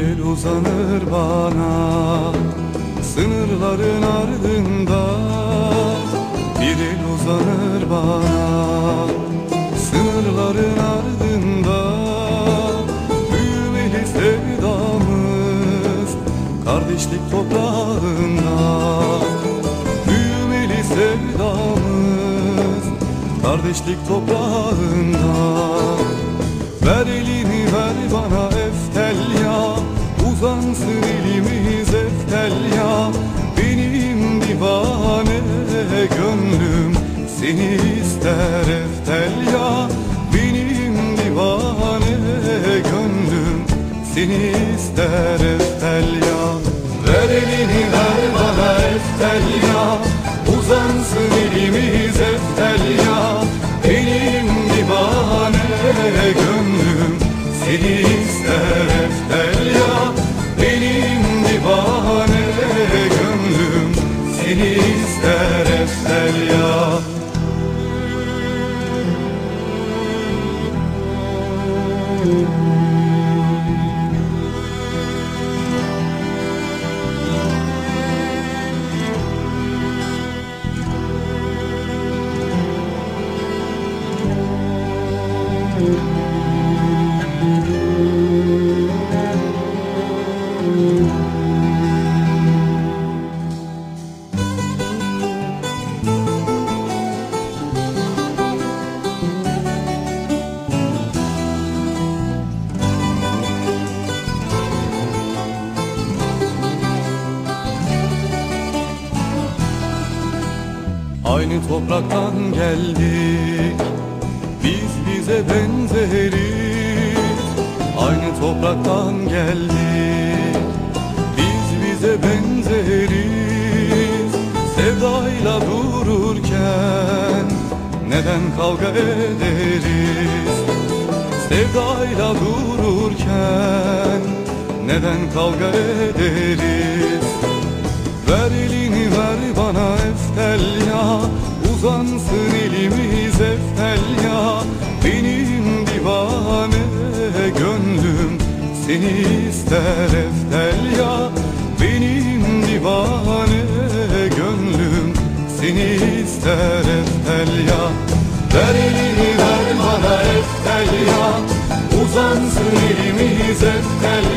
uzanır bana Sınırların ardında. El uzanır bana Sınırların ardında. Büyümeli sevdamız Kardeşlik toprağında. Büyümeli sevdamız Kardeşlik toprağında. Ver elini ver bana Uzansın elimiz eftel ya Benim divane gönlüm Seni ister eftel ya Benim divane gönlüm Seni ister eftel Aynı topraktan geldik. Biz bize benzeriz Aynı topraktan geldik. Biz bize benzeriz Sevdayla dururken Neden kavga ederiz? Sevdayla dururken Neden kavga ederiz? Ver elini ver bana eftel ya Uzansın elimiz eftel ya. Benim divane gönlüm Seni ister eftel ya. Benim divane gönlüm Seni ister eftel ya. Ver elini ver bana eftel ya. Uzansın elimiz eftel